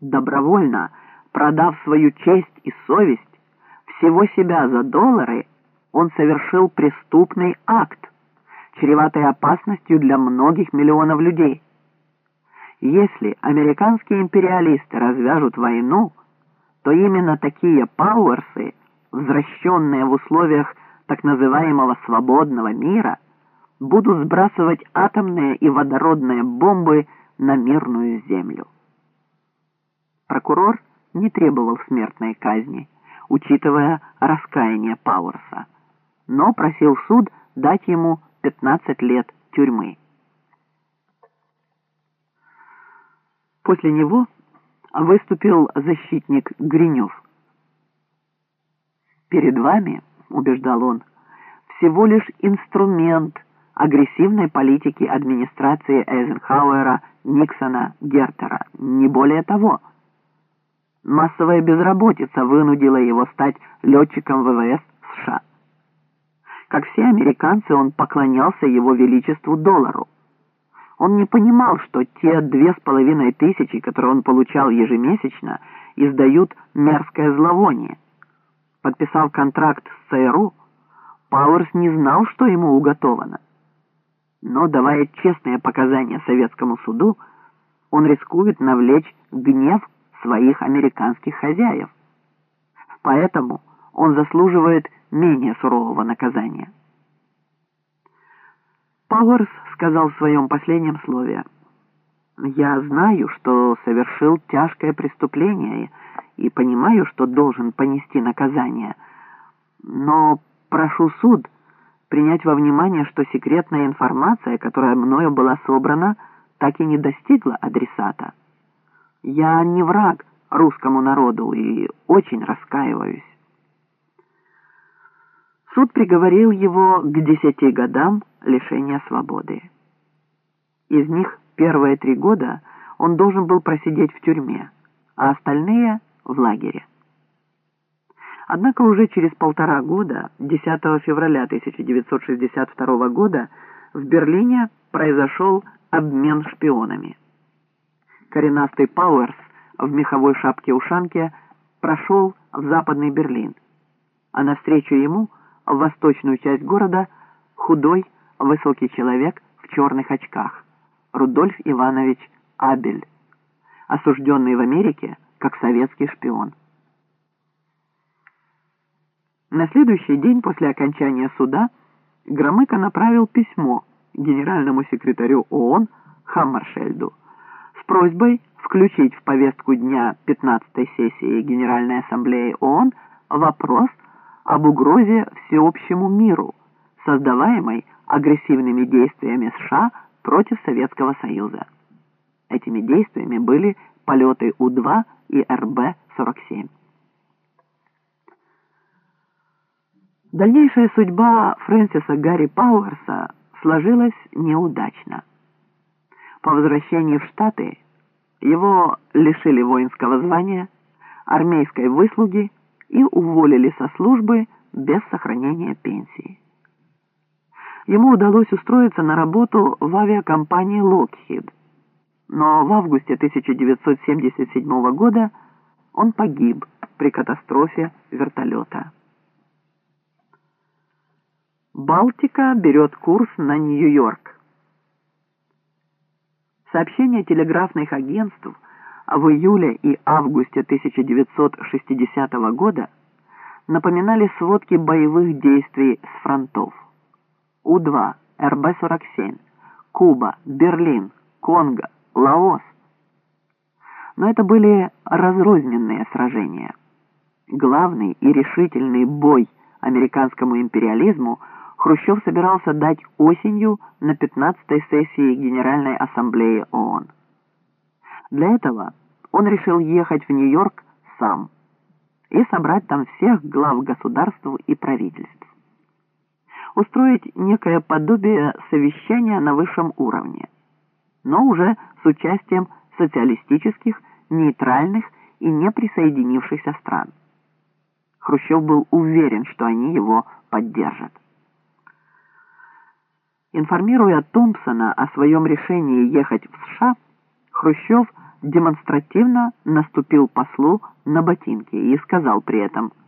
Добровольно, продав свою честь и совесть, всего себя за доллары, он совершил преступный акт, чреватый опасностью для многих миллионов людей. Если американские империалисты развяжут войну, то именно такие пауэрсы, возвращенные в условиях так называемого свободного мира, будут сбрасывать атомные и водородные бомбы на мирную землю. Прокурор не требовал смертной казни, учитывая раскаяние Пауэрса, но просил суд дать ему 15 лет тюрьмы. После него выступил защитник Гринев. «Перед вами, — убеждал он, — всего лишь инструмент агрессивной политики администрации Эйзенхауэра, Никсона, Гертера, не более того. Массовая безработица вынудила его стать летчиком ВВС США. Как все американцы, он поклонялся его величеству доллару. Он не понимал, что те две с половиной тысячи, которые он получал ежемесячно, издают мерзкое зловоние. Подписав контракт с ЦРУ, Пауэрс не знал, что ему уготовано. Но, давая честные показания советскому суду, он рискует навлечь гнев своих американских хозяев. Поэтому он заслуживает менее сурового наказания. Пауэрс сказал в своем последнем слове, «Я знаю, что совершил тяжкое преступление и понимаю, что должен понести наказание, но прошу суд принять во внимание, что секретная информация, которая мною была собрана, так и не достигла адресата. Я не враг русскому народу и очень раскаиваюсь. Суд приговорил его к десяти годам лишения свободы. Из них первые три года он должен был просидеть в тюрьме, а остальные — в лагере. Однако уже через полтора года, 10 февраля 1962 года, в Берлине произошел обмен шпионами. Коренастый Пауэрс в меховой шапке-ушанке прошел в западный Берлин, а навстречу ему в восточную часть города худой, высокий человек в черных очках, Рудольф Иванович Абель, осужденный в Америке как советский шпион. На следующий день после окончания суда Громыко направил письмо генеральному секретарю ООН Хаммаршельду просьбой включить в повестку дня 15-й сессии Генеральной Ассамблеи ООН вопрос об угрозе всеобщему миру, создаваемой агрессивными действиями США против Советского Союза. Этими действиями были полеты У-2 и РБ-47. Дальнейшая судьба Фрэнсиса Гарри Пауэрса сложилась неудачно. По возвращении в Штаты его лишили воинского звания, армейской выслуги и уволили со службы без сохранения пенсии. Ему удалось устроиться на работу в авиакомпании Lockheed, но в августе 1977 года он погиб при катастрофе вертолета. Балтика берет курс на Нью-Йорк. Сообщения телеграфных агентств в июле и августе 1960 года напоминали сводки боевых действий с фронтов. У-2, РБ-47, Куба, Берлин, Конго, Лаос. Но это были разрозненные сражения. Главный и решительный бой американскому империализму Хрущев собирался дать осенью на 15-й сессии Генеральной Ассамблеи ООН. Для этого он решил ехать в Нью-Йорк сам и собрать там всех глав государств и правительств. Устроить некое подобие совещания на высшем уровне, но уже с участием социалистических, нейтральных и не присоединившихся стран. Хрущев был уверен, что они его поддержат. Информируя Томпсона о своем решении ехать в США, Хрущев демонстративно наступил послу на ботинки и сказал при этом –